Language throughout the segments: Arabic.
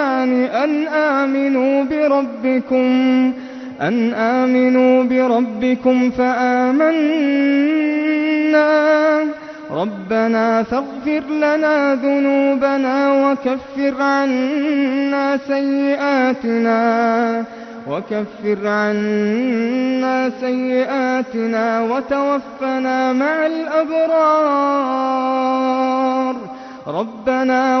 للإيمان أن آمنوا بربكم أن آمنوا بربكم فآمنا. ربنا فاغفر لنا ذنوبنا وكفر عنا سيئاتنا وكفر عنا سيئاتنا وتوفنا مع الأبرار. ربنا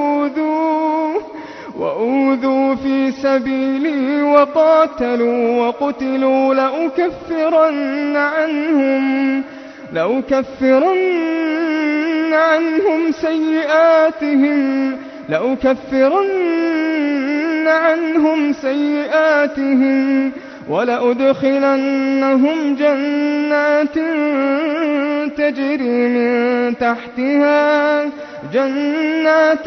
وأوذوا في سبيلي وقاتلوا وقتلوا لأكفرن عنهم لأكفرن عنهم سيئاتهم لأكفرن عنهم سيئاتهم. ولأدخلنهم جنات تجري من تحتها جنات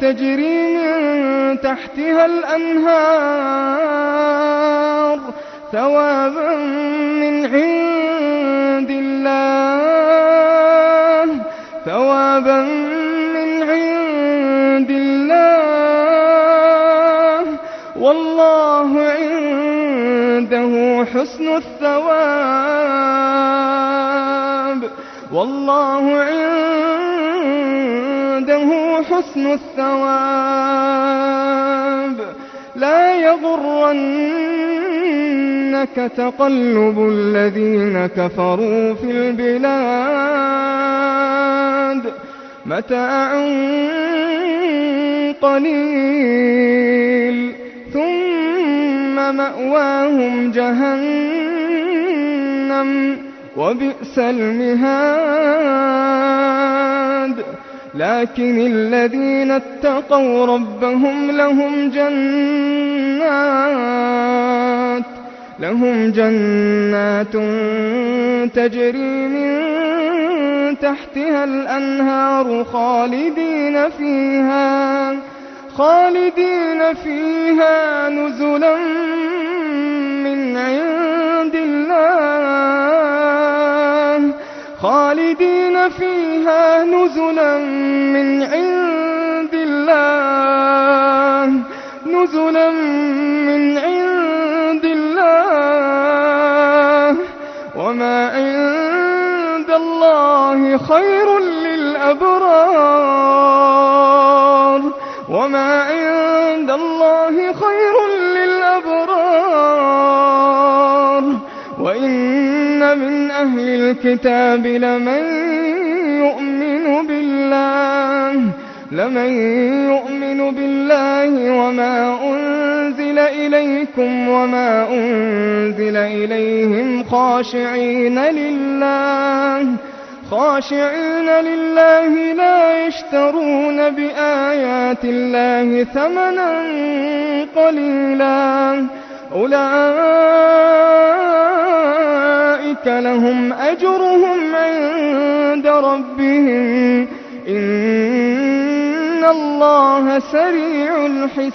تجري من تحتها الأنهار ثوابا من عند الله ثوابا من عند الله. والله حسن الثواب. والله عنده حسن الثواب. لا يغرنك تقلب الذين كفروا في البلاد. متاع قليل. ثم مأواهم جهنم وبئس المهاد. لكن الذين اتقوا ربهم لهم جنات لهم جنات تجري من تحتها الأنهار خالدين فيها. خالدين فيها نزلا من عند الله. خالدين فيها نزلا من عند الله. نزلا من عند الله. وما عند الله خير للأبرار. وما عند الله خير للأبرار وإن من أهل الكتاب لمن يؤمن بالله لمن يؤمن بالله وما أنزل إليكم وما أنزل إليهم خاشعين لله خاشعين لله لا يشترون بآيات الله ثمنا قليلا. أولئك لهم أجرهم عند ربهم. إن الله سريع الحساب.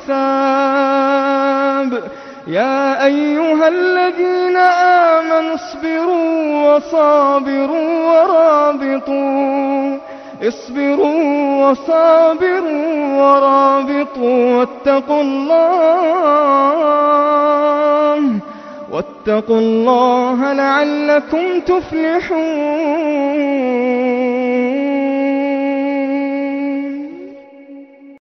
يا أيها الذين آمنوا اصبروا وصابروا ورابطوا. اصبروا وصابروا ورابطوا واتقوا الله واتقوا الله لعلكم تفلحون